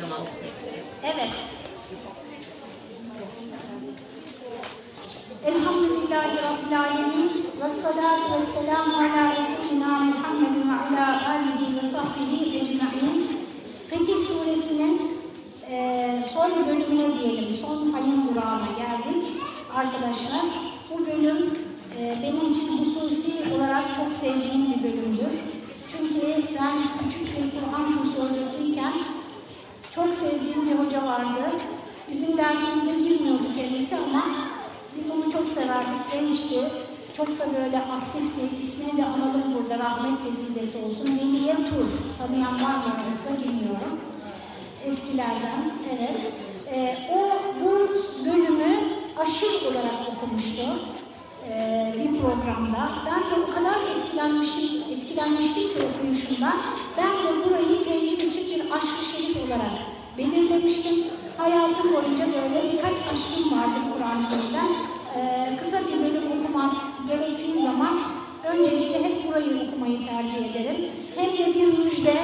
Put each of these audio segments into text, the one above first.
zaman? Evet. Elhamdülillahi Rabbil Alemin ve salatu ve selamu ala Resulina Muhammedin ve ala alihi ve sahbihi ecma'in. Fetih Suresinin e, son bölümüne diyelim, son ayın durağına geldik arkadaşlar. Bu bölüm e, benim için hususi olarak çok sevdiğim bir bölümdür. Çünkü ben küçük bir Kur'an kursu hocasıyken çok sevdiğim bir hoca vardı. Bizim dersimize girmiyordu kendisi ama biz onu çok severdik. Gençti. Çok da böyle aktifti. İsmini de analım burada rahmet vesilesi olsun. Veliye Tur. Tanıyan var mı aranızda bilmiyorum. Eskilerden. Evet. Ee, o bu bölümü aşır olarak okumuştu ee, bir programda. Ben de o kadar etkilenmişim, etkilenmiştim ki okuyuşumdan. Ben de burayı kendim için bir aşk-ı şerif olarak belirlemiştim. Hayatım boyunca böyle birkaç aşkım vardır Kur'an-ı Kerim'den. Ee, kısa bir bölüm okumam gerektiği zaman öncelikle hep burayı okumayı tercih ederim. Hem de bir müjde,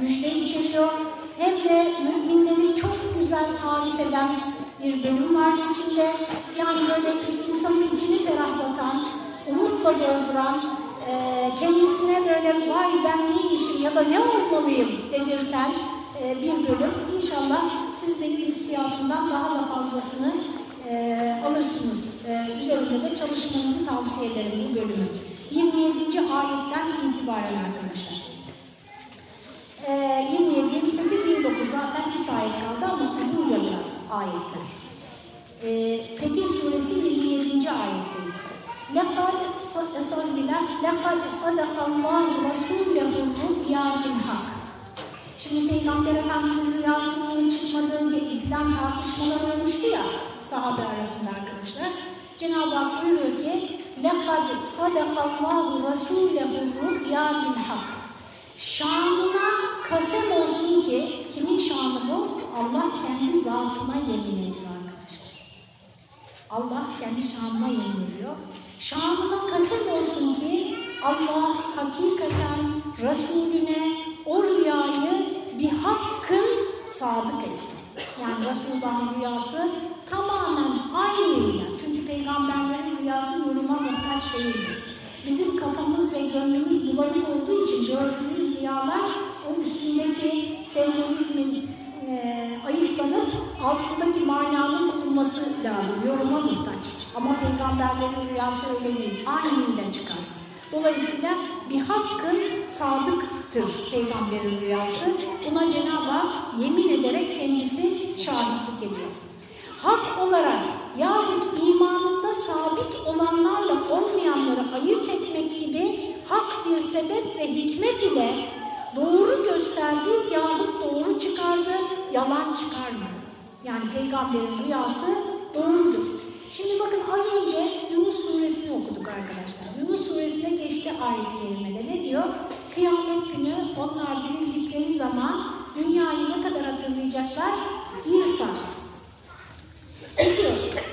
müjde içeriyor. Hem de müminleri çok güzel tarif eden bir bölüm var içinde. Yani böyle insanın içini ferahlatan, umutla dolduran, kendisine böyle vay ben neymişim ya da ne olmalıyım dedirten e, bir bölüm. İnşallah siz benim hissiyatımdan daha da fazlasını e, alırsınız. E, üzerinde de çalışmanızı tavsiye ederim bu bölümü. 27. ayetten itibaren arkadaşlar. E, 27, 28, 29 zaten 3 ayet kaldı ama uzunca biraz ayetler. Fetih Suresi 27. ayetteyiz. لَقَدْ Estağfirullah. لَقَدْ صَدَقَ اللّٰهُ رَسُولَهُ الرُّؤْيَا بِالْحَقِّ Şimdi Peygamber Efendimiz'in rüyası niye çıkmadığı gibi filan tartışmalar olmuştu ya sahabe arasında arkadaşlar. Cenab-ı Hak buyuruyor ki لَقَدْ صَدَقَ اللّٰهُ رَسُولَهُ الرُّؤْيَا بِالْحَقِّ Şanına kasem olsun ki, kimin şanı bu? Allah kendi zatına yemin ediyor arkadaşlar. Allah kendi şanına yemin ediyor. Şanına kasem olsun ki Allah hakikaten Resulüne o rüyayı bir hakkın sadık etti. Yani Resulullah'ın rüyası tamamen aynıyla. Çünkü peygamberlerin rüyası yoruma muhtaç değildir. Bizim kafamız ve gönlümüz bulanık olduğu için gördüğümüz rüyalar o üstündeki sembolizmin e, ayıklanıp altındaki mananın bulunması lazım. Yoruma muhtaç. Ama peygamberlerin rüyası öyle değil. Aynıyla çıkar. Dolayısıyla bir hakkın sadıktır peygamberin rüyası. Buna Cenab-ı Hak yemin ederek kendisi şahitlik ediyor. Hak olarak yahut imanında sabit olanlarla olmayanları ayırt etmek gibi hak bir sebep ve hikmet ile doğru gösterdi yahut doğru çıkardı, yalan çıkarmadı. Yani peygamberin rüyası doğrudur. Şimdi bakın az önce Yunus suresini okuduk arkadaşlar. Yunus suresine geçti ayet-i kerimede. Ne diyor? Kıyamet günü onlar dirildikleri zaman dünyayı ne kadar hatırlayacaklar? Bir saat. Peki,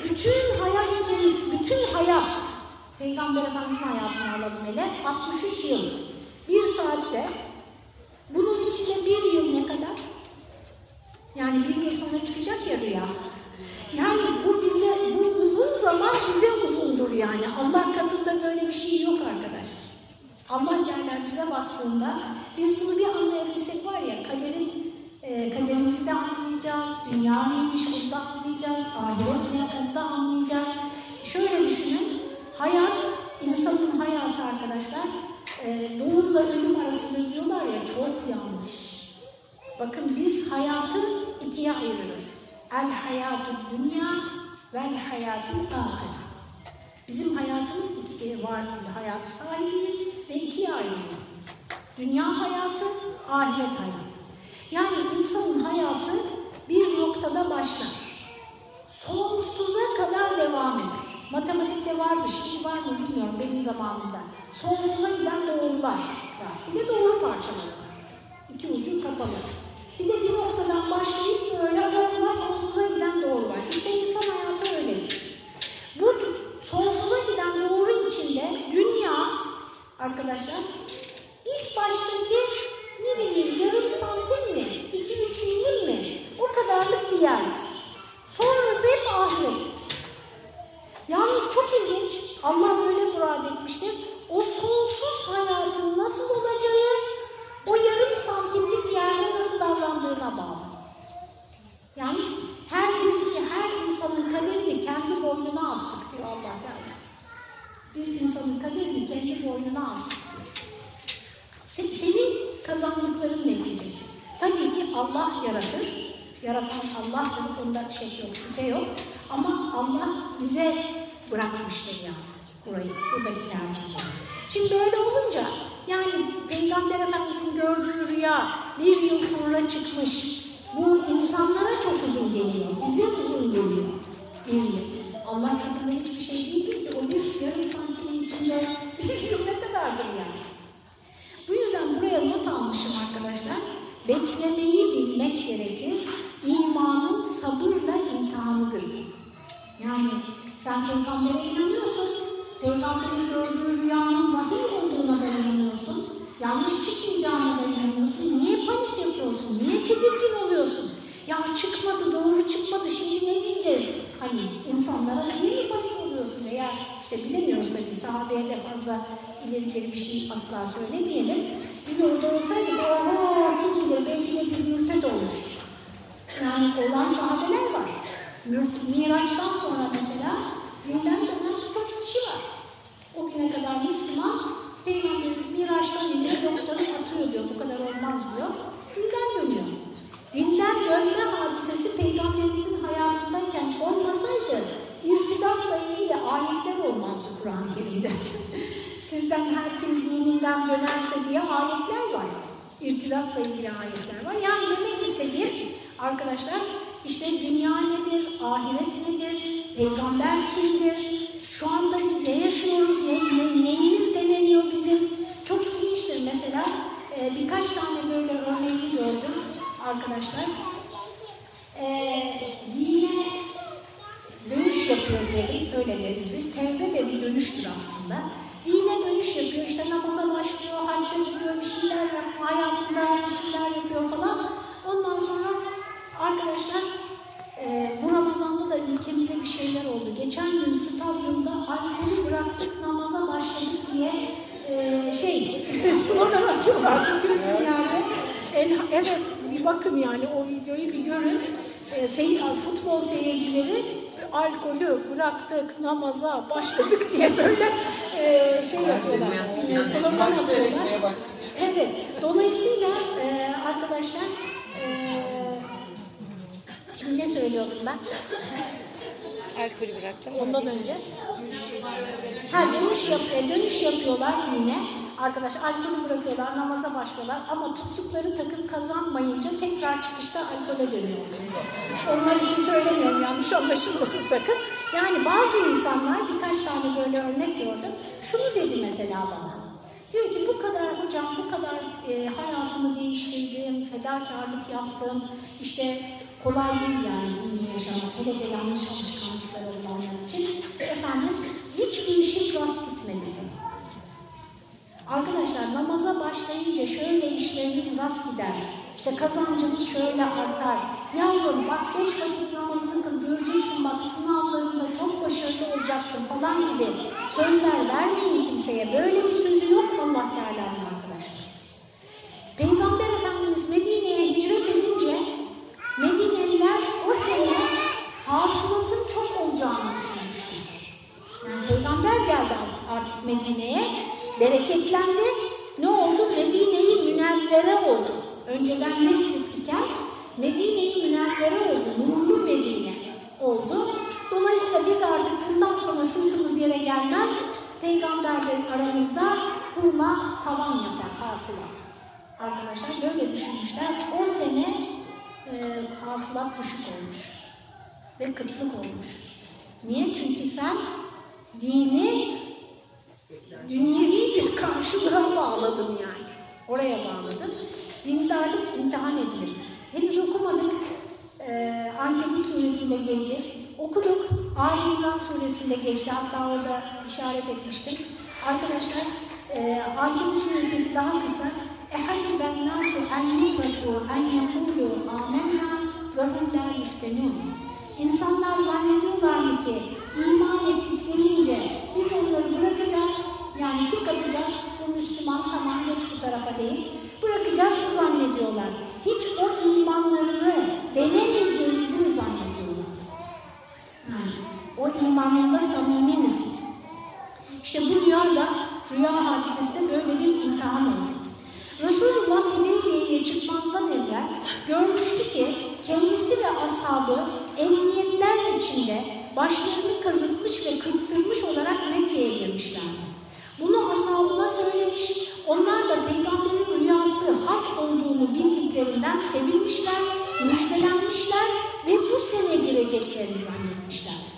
bütün hayat içerisinde, bütün hayat, Peygamber Efendimiz'in hayatını alalım hele, 63 yıl. Bir saatse, bunun içinde bir yıl ne kadar? Yani bir yıl sonra çıkacak ya rüya. Yani bu bize, bu uzun zaman bize uzundur yani. Allah katında böyle bir şey yok arkadaşlar. Allah derler bize baktığında, biz bunu bir anlayabilsek var ya, kaderin e, kaderimizi de anlayacağız, dünya neymiş onu da anlayacağız, ahiret ne onu da anlayacağız. Şöyle düşünün, hayat, insanın hayatı arkadaşlar, e, doğumla ölüm arasıdır diyorlar ya, çok yanlış. Bakın biz hayatı ikiye ayırırız. El hayatü dünya vel hayatü ahire. Bizim hayatımız iki var, hayat sahibiyiz ve ikiye ayrılıyor. Dünya hayatı, ahiret hayatı. Yani insanın hayatı bir noktada başlar. Sonsuza kadar devam eder. Matematikte vardı, şimdi var mı bilmiyorum benim zamanımda. Sonsuza giden doğrular. Bir de doğru parçaları. İki ucu kapalı. Bir de bir noktadan başlayıp böyle okula sonsuza Allah yaratır. Yaratan Allah'tır. Onda şey yok, şüphe yok. Ama Allah bize bırakmıştır yani burayı, buradaki tercihleri. Şimdi böyle olunca yani Peygamber Efendimiz'in gördüğü rüya bir yıl sonra çıkmış. Bu insanlara çok uzun geliyor. Bize uzun geliyor. Bir yıl. Allah katında hiçbir şey değil ki. O bir yarım santimin içinde bir yıl ne kadardır yani. Bu yüzden buraya not almışım arkadaşlar. Beklemeyi bilmek gerekir. İmanın sabırla imtihanıdır. Yani sen peygambere inanıyorsun. Peygamberin gördüğü rüyanın vahiy olduğuna da inanıyorsun. Yanlış çıkmayacağına da inanıyorsun. Niye panik yapıyorsun? Niye tedirgin oluyorsun? Ya çıkmadı, doğru çıkmadı. Şimdi ne diyeceğiz? Hani insanlara niye panik oluyorsun? Veya işte bilemiyoruz tabii sahabeye de fazla ileri geri bir şey asla söylemeyelim. Biz orada olsaydık, oho kim bilir belki de biz mürted olmuştuk. Yani olan sahabeler var. Miraç'tan sonra mesela günden dönen çok kişi var. O güne kadar Müslüman, Peygamberimiz Miraç'tan iniyor, yok canım atıyor diyor, bu kadar olmaz diyor. Dinden dönüyor. Dinden dönme hadisesi Peygamberimizin hayatındayken olmasaydı irtidatla ilgili ayetler olmazdı Kur'an-ı Kerim'de. Sizden her kim dininden dönerse diye ayetler var. İrtidatla ilgili ayetler var. Yani demek istediğim arkadaşlar işte dünya nedir, ahiret nedir, peygamber kimdir, şu anda biz ne yaşıyoruz, ne, ne, neyimiz deneniyor bizim. Çok ilginçtir mesela e, birkaç tane böyle örneğini gördüm arkadaşlar. E, dine dönüş yapıyor diyelim, öyle deriz biz. Tevbe de bir dönüştür aslında. Dine dönüş yapıyor, işte namaza başlıyor, hacca gidiyor, bir şeyler yapıyor, hayatında bir şeyler yapıyor falan. Ondan sonra arkadaşlar e, bu Ramazan'da da ülkemize bir şeyler oldu. Geçen gün stadyumda alkolü bıraktık, namaza başladık diye e, şey slogan atıyorlardı tribünlerde. El, evet bir bakın yani o videoyu bir görün. E, seyir, futbol seyircileri alkolü bıraktık, namaza başladık diye böyle e, şey yapıyorlar. E, slogan atıyorlar. Evet. Dolayısıyla e, arkadaşlar e, şimdi ne söylüyordum ben? Alkolü bıraktım. Ondan önce. Ha dönüş, yap, e, dönüş yapıyorlar yine. Arkadaş alkolü bırakıyorlar, namaza başlıyorlar ama tuttukları takım kazanmayınca tekrar çıkışta alkole dönüyor. Onlar için söylemiyorum yanlış anlaşılmasın sakın. Yani bazı insanlar birkaç tane böyle örnek gördüm. Şunu dedi mesela bana. Diyor ki bu kadar hocam bu kadar e, hayatımı değiştirdim, fedakarlık yaptım. İşte kolay değil yani dini yaşamak. Hele de yanlış alışkanlıklar olanlar için. Efendim hiçbir işim rast gitmedi. Arkadaşlar namaza başlayınca şöyle işleriniz rast gider. İşte kazancınız şöyle artar. Yavrum bak beş vakit namazını kıl göreceksin bak sınavlarında çok başarılı olacaksın falan gibi sözler vermeyin kimseye. Böyle bir sözü yok Allah Teala'nın arkadaşlar. Peygamber Efendimiz Medine'ye hicret edince Medineliler o sene hasılatın çok olacağını düşünmüşler. Yani peygamber geldi artık, artık Medine'ye. Bereketlendi. Ne oldu? Medine'yi münevvere oldu. Önceden Yesrib iken Medine'yi münevvere oldu. Nurlu Medine oldu. Dolayısıyla biz artık bundan sonra sırtımız yere gelmez. Peygamberlerin aramızda hurma tavan yapar hasılat. Arkadaşlar böyle düşünmüşler. O sene e, hasılat düşük olmuş. Ve kıtlık olmuş Niye? Çünkü sen dini dünyevi bir karşılığa bağladın yani. Oraya bağladın. Dindarlık imtihan edilir. Henüz okumadık. Ee, Ankebut suresinde gelecek. Okuduk. Ali İmran suresinde geçti. Hatta orada işaret etmiştim. Arkadaşlar e, Ankebut suresindeki daha kısa. اَحَسِبَ النَّاسُ اَنْ يُفْرَكُوا اَنْ يَقُولُوا آمَنَّا وَهُمْ لَا يُفْتَنُونَ يُفْتَنُونَ İnsanlar zannediyorlar mı ki iman ettik deyince biz onları bırakacağız, yani tik atacağız, bu Müslüman tamam geç bu tarafa değil, bırakacağız mı zannediyorlar. Hiç o imanlarını denemeyeceğimizi mi zannediyorlar? Yani o imanında samimi misin? İşte bu rüyada, rüya hadisesi de böyle bir imtihan oluyor. Resulullah Hudeybiye'ye çıkmazdan evvel görmüştü ki kendisi ve ashabı emniyetler içinde başlarını kazıtmış ve kırptırmış olarak Mekke'ye girmişlerdi. Bunu ashabına söylemiş, onlar da peygamberin rüyası hak olduğunu bildiklerinden sevinmişler, müjdelenmişler ve bu sene gireceklerini zannetmişlerdi.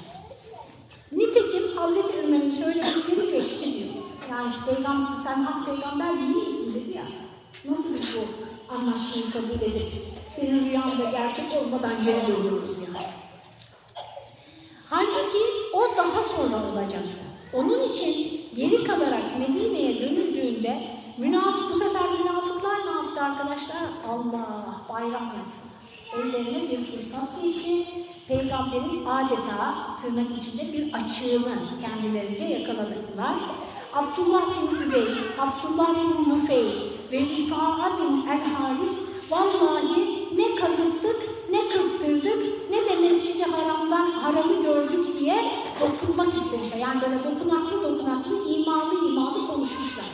Nitekim Hazreti Ömer'in söyledikleri geçti diyor. Yani peygamber, sen hak peygamber değil misin dedi ya. Biz bu anlaşmayı kabul edip senin rüyanda gerçek olmadan geri dönüyoruz yani. Halbuki o daha sonra olacaktı. Onun için geri kalarak Medine'ye dönüldüğünde münafık bu sefer münafıklar ne yaptı arkadaşlar? Allah bayram yaptı. Ellerine bir fırsat geçti. Peygamberin adeta tırnak içinde bir açığını kendilerince yakaladılar. Abdullah bin Übey, Abdullah bin Nufeyl ve Rifa'a bin El-Haris vallahi ne kazıttık, ne kırptırdık, ne de Mescid-i Haram'dan haramı gördük diye dokunmak istemişler. Yani böyle dokunaklı dokunaklı, imalı imalı konuşmuşlar.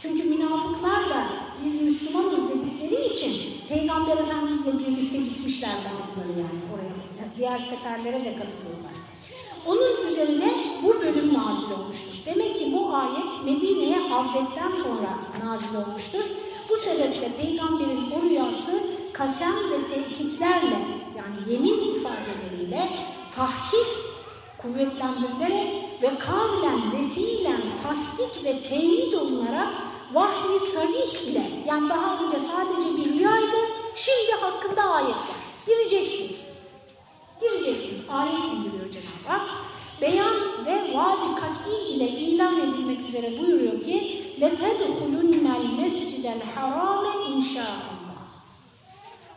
Çünkü münafıklar da biz Müslümanız dedikleri için Peygamber Efendimizle birlikte gitmişler bazıları yani oraya. Diğer seferlere de katılıyorlar. Onun üzerine bu bölüm nazil olmuştur. Demek ki bu ayet Medine'ye avdetten sonra nazil olmuştur. Bu sebeple peygamberin o rüyası kasem ve tehditlerle yani yemin ifadeleriyle tahkik kuvvetlendirilerek ve kavlen ve fiilen tasdik ve teyit olunarak vahyi sarih ile yani daha önce sadece bir rüyaydı şimdi hakkında ayetler. Gireceksiniz. Gireceksiniz. Ayet indiriyor Cenab-ı Hak. Beyan ve vaadi kat'i ile ilan edilmek üzere buyuruyor ki لَتَدْخُلُنَّ الْمَسْجِدَ الْحَرَامَ inşallah.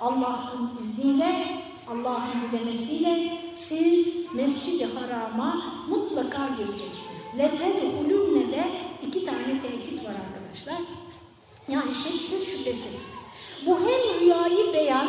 Allah'ın izniyle, Allah'ın dilemesiyle siz Mescid-i Haram'a mutlaka gireceksiniz. لَتَدْخُلُنَّ de iki tane tehdit var arkadaşlar. Yani şeksiz şüphesiz. Bu hem rüyayı beyan,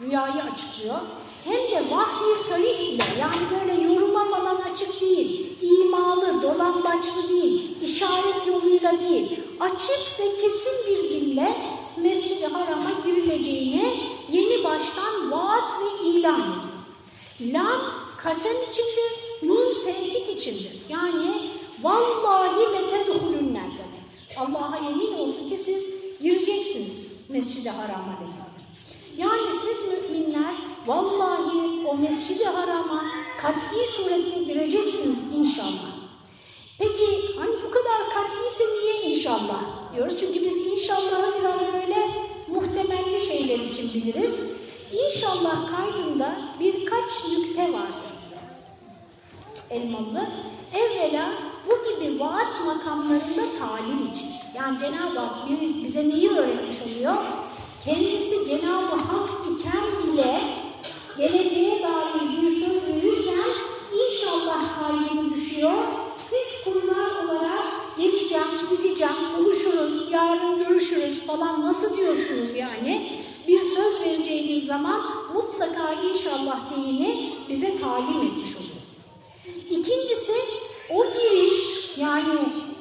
rüyayı açıklıyor, hem de vahyi sarih ile yani böyle yoruma falan açık değil, imalı, dolambaçlı değil, işaret yoluyla değil, açık ve kesin bir dille Mescid-i Haram'a girileceğini yeni baştan vaat ve ilan ediyor. Lam kasem içindir, nun tehdit içindir. Yani vallahi letedhulünler demektir. Allah'a yemin olsun ki siz gireceksiniz Mescid-i Haram'a demektir. Yani siz müminler vallahi o Mescid-i Haram'a kat'i surette gireceksiniz inşallah. Peki hani bu kadar kat'iyse niye inşallah diyoruz? Çünkü biz inşallahı biraz böyle muhtemelli şeyler için biliriz. İnşallah kaydında birkaç nükte vardır. Elmalı. Evvela bu gibi vaat makamlarında talim için. Yani Cenab-ı Hak bize neyi öğretmiş oluyor? Kendisi Cenab-ı Hak iken bile geleceğe dair bir söz verirken inşallah kaydını düşüyor. Siz kullar olarak geleceğim, gideceğim, buluşuruz, yarın görüşürüz falan nasıl diyorsunuz yani? Bir söz vereceğiniz zaman mutlaka inşallah deyini bize talim etmiş oluyor. İkincisi o giriş yani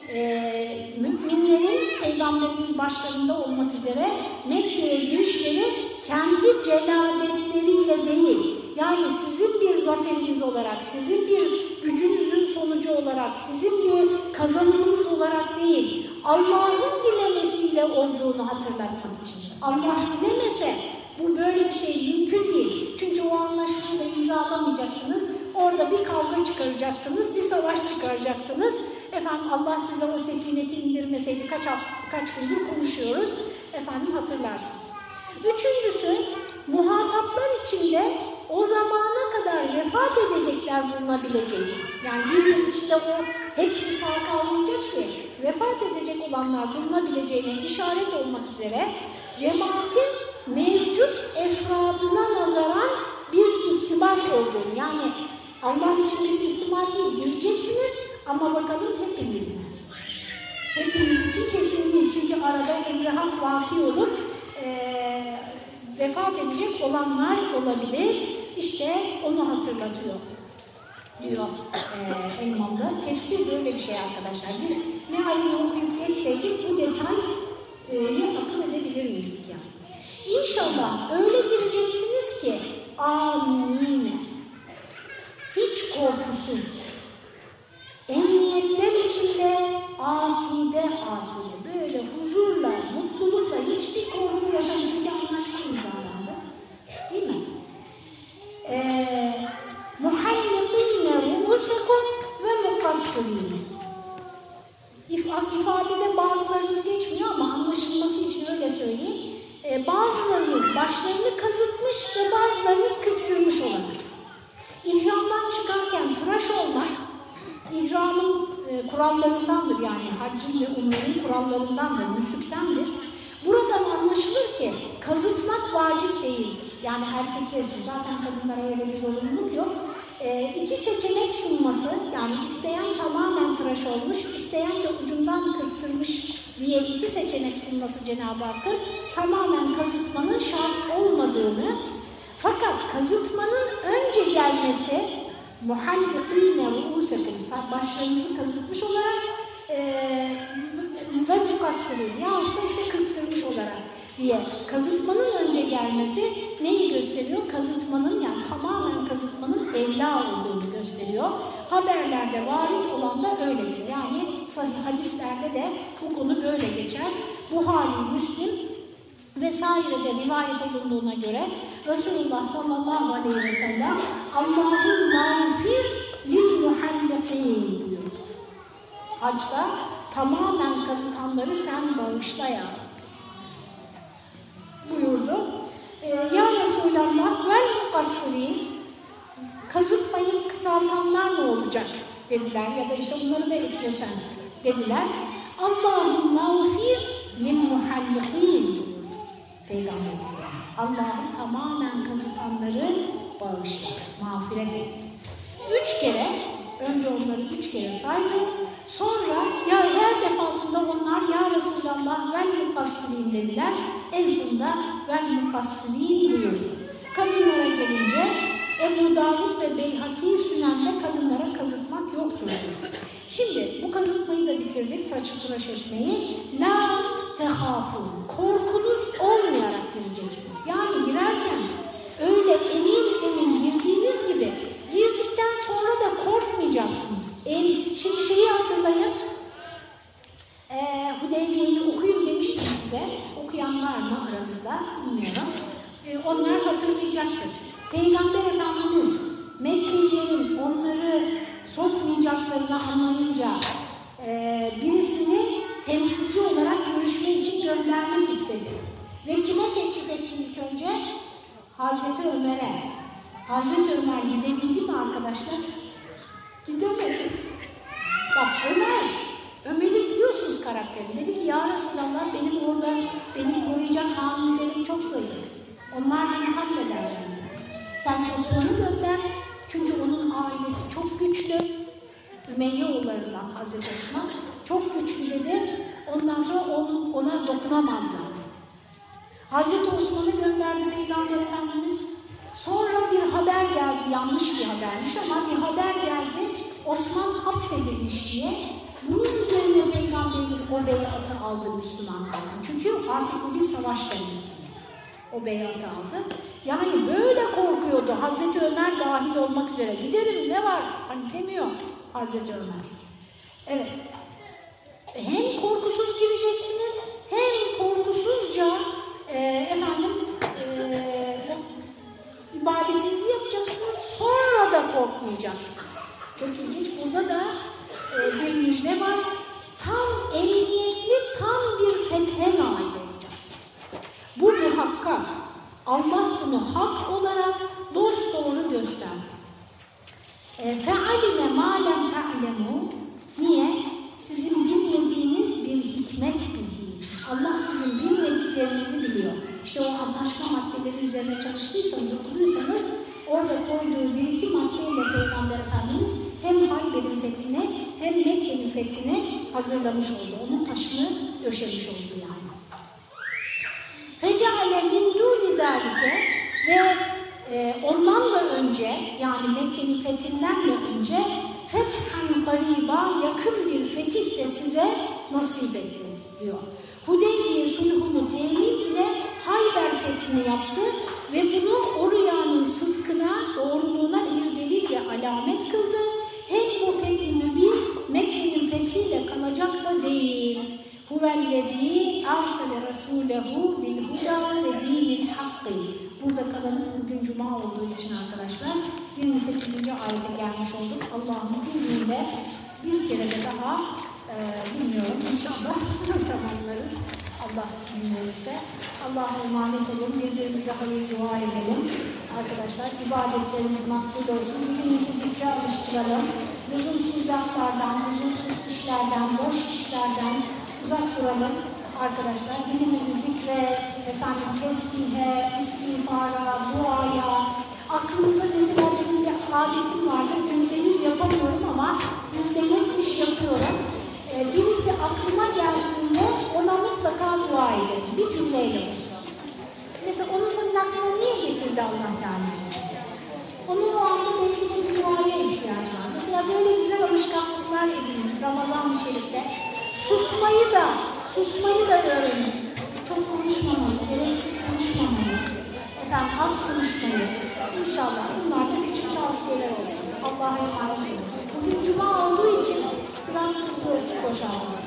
e, müminlerin peygamberimiz başlarında olmak üzere Mekke'ye girişleri kendi celadetleriyle değil yani sizin bir zaferiniz olarak, sizin bir gücünüzün sonucu olarak, sizin bir kazanımınız olarak değil Allah'ın dilemesiyle olduğunu hatırlatmak için. Allah dilemese bu böyle bir şey mümkün değil. Çünkü o anlaşmayı da imzalamayacaktınız. Orada bir kavga çıkaracaktınız, bir savaş çıkaracaktınız. Efendim Allah size o sekineti indirmeseydi kaç, kaç gündür konuşuyoruz. Efendim hatırlarsınız. Üçüncüsü muhataplar içinde o zamana kadar vefat edecekler bulunabileceğini. Yani bir yıl içinde o hepsi sağ kalmayacak ki vefat edecek olanlar bulunabileceğine işaret olmak üzere cemaatin mevcut efradına nazaran bir ihtimal Allah için bir ihtimal değil. Gireceksiniz ama bakalım hepimiz mi? Hepimiz için kesin değil. Çünkü arada emrihak vaki olup e, vefat edecek olanlar olabilir. İşte onu hatırlatıyor diyor e, Elmalı. Tefsir böyle bir şey arkadaşlar. Biz ne ayını okuyup geçseydik bu detayı akıl edebilir miydik yani? İnşallah öyle gireceksiniz ki amin. Hiç korkusuz. Emniyetler içinde asude asude. Böyle huzurla, mutlulukla hiçbir korku yaşamı anlaşma imzalandı. Değil mi? Ee, muhallikine ruhusukum ve mukassirine. İfadede bazılarınız geçmiyor ama anlaşılması için öyle söyleyeyim. Ee, bazılarınız başlarını kazıtmış ve bazılarınız kırptırmış olarak. İhramdan çıkarken tıraş olmak, ihramın e, kurallarındandır yani haccın ve umrenin kurallarındandır, müsüktendir. Buradan anlaşılır ki kazıtmak vacip değildir. Yani erkekler için zaten kadınlara öyle bir zorunluluk yok. E, iki seçenek sunması yani isteyen tamamen tıraş olmuş, isteyen de ucundan kırptırmış diye iki seçenek sunması Cenab-ı Hakk'ın tamamen kazıtmanın şart olmadığını fakat kazıtmanın önce gelmesi muhallikine ru'usekum başlarınızı kazıtmış olarak ve mukassirin yahut da işte kırptırmış olarak diye kazıtmanın önce gelmesi neyi gösteriyor? Kazıtmanın yani tamamen kazıtmanın evla olduğunu gösteriyor. Haberlerde varit olan da öyledir. Yani sahih hadislerde de bu konu böyle geçer. Buhari, Müslim vesairede rivayet olunduğuna göre Resulullah sallallahu aleyhi ve sellem Allah'ın mağfir lil muhallikin diyor. Hacda tamamen kazıtanları sen bağışla ya buyurdu. Ee, ya Resulallah vel mukassirin kazıtmayıp kısaltanlar ne olacak dediler ya da işte bunları da eklesen dediler. Allah'ın mağfir lil muhallikin Peygamberimiz Allah'ın tamamen kazıtanları bağışlar, mağfiret et. Üç kere, önce onları üç kere saydı. Sonra ya her defasında onlar ya Resulallah vel mukassirin dediler. En sonunda vel mukassirin buyurdu. Kadınlara gelince Ebu Davud ve Beyhaki Sünen'de kadınlara kazıtmak yoktur diyor. Şimdi bu kazıtmayı da bitirdik, saçı tıraş etmeyi. La tehafun, korkunuz olmayarak gireceksiniz. Yani girerken öyle emin emin girdiğiniz gibi girdikten sonra da korkmayacaksınız. El, şimdi şeyi hatırlayın, ee, Hudeybiye'yi okuyun demiştim size. Okuyanlar mı aranızda bilmiyorum. Ee, onlar hatırlayacaktır. Peygamber Efendimiz Mekkelilerin onları sokmayacaklarını anlayınca e, birisini temsilci olarak görüşme için göndermek istedi. Ve kime teklif etti ilk önce? Hazreti Ömer'e. Hazreti Ömer gidebildi mi arkadaşlar? Gidemedi. Bak Ömer, Ömer'i biliyorsunuz karakterini. Dedi ki ya Resulallah benim orada beni koruyacak hamilerim çok zayıf. Onlar beni hallederler. Sen Osman'ı gönder. Çünkü onun ailesi çok güçlü. Ümeyye oğullarından Hazreti Osman. Çok güçlü dedi. Ondan sonra onu, ona dokunamazlar dedi. Hazreti Osman'ı gönderdi Peygamber Efendimiz. Sonra bir haber geldi. Yanlış bir habermiş ama bir haber geldi. Osman hapsedilmiş diye. Bunun üzerine Peygamberimiz o beyatı aldı Müslümanlardan. Çünkü artık bu bir savaş demekti o beyatı aldı. Yani böyle korkuyordu Hazreti Ömer dahil olmak üzere. Giderim ne var? Hani demiyor Hazreti Ömer. Evet. Hem korkusuz gireceksiniz hem korkusuzca e, efendim e, ibadetinizi yapacaksınız sonra da korkmayacaksınız. Çok ilginç. Burada da e, bir müjde var. Tam emniyetli, tam bir fethe nail. Bu muhakkak. Allah bunu hak olarak dost doğru gösterdi. فَعَلِمَ مَا لَمْ تَعْلَمُوا Niye? Sizin bilmediğiniz bir hikmet bildiği için. Allah sizin bilmediklerinizi biliyor. İşte o anlaşma maddeleri üzerine çalıştıysanız, okuduysanız orada koyduğu bir iki maddeyle Peygamber Efendimiz hem Hayber'in fethine hem Mekke'nin fethine hazırlamış oldu. Onun taşını döşemiş oldu yani. Önce yani Mekke'nin fethinden de önce fethan gariba yakın bir fetih de size nasip etti diyor. Hudeybiye sulhunu temin ile Hayber fethini yaptı ve bunu o rüyanın sıdkına, doğruluğuna bir delil ve alamet kıldı. Hem bu fethi mübin Mekke'nin fethiyle kalacak da değil. Huvellezî arsale rasûlehu bil huda ve dinil hakkı. Kalalım bugün cuma olduğu için arkadaşlar 28. ayete gelmiş olduk. Allah'ın izniyle bir kere de daha e, bilmiyorum inşallah tamamlarız. Allah izin verirse. Allah'a emanet olun. Birbirimize hayır dua edelim. Arkadaşlar ibadetlerimiz makbul olsun. Birbirimizi zikre alıştıralım. Lüzumsuz laflardan, lüzumsuz işlerden, boş işlerden uzak duralım. Arkadaşlar dilimizi zikre, efendim tesbihe, istiğfara, aklınıza mesela benim bir adetim vardır. Yüzde yüz yapamıyorum ama yüzde yetmiş yapıyorum. Ee, birisi aklıma geldiğinde ona mutlaka dua ederim. Bir cümleyle olsun. Mesela onu senin aklına niye getirdi Allah Teala? Onun o anda belki de bir duaya ihtiyacı var. Mesela böyle güzel alışkanlıklar edinin Ramazan-ı Şerif'te. Susmayı da, susmayı da öğrenin. Çok konuşmamayı, gereksiz konuşmamayı, efendim az konuşmayı. İnşallah bunlar da küçük tavsiyeler olsun. Allah'a emanet olun. Bugün cuma olduğu için biraz hızlı boşaldım.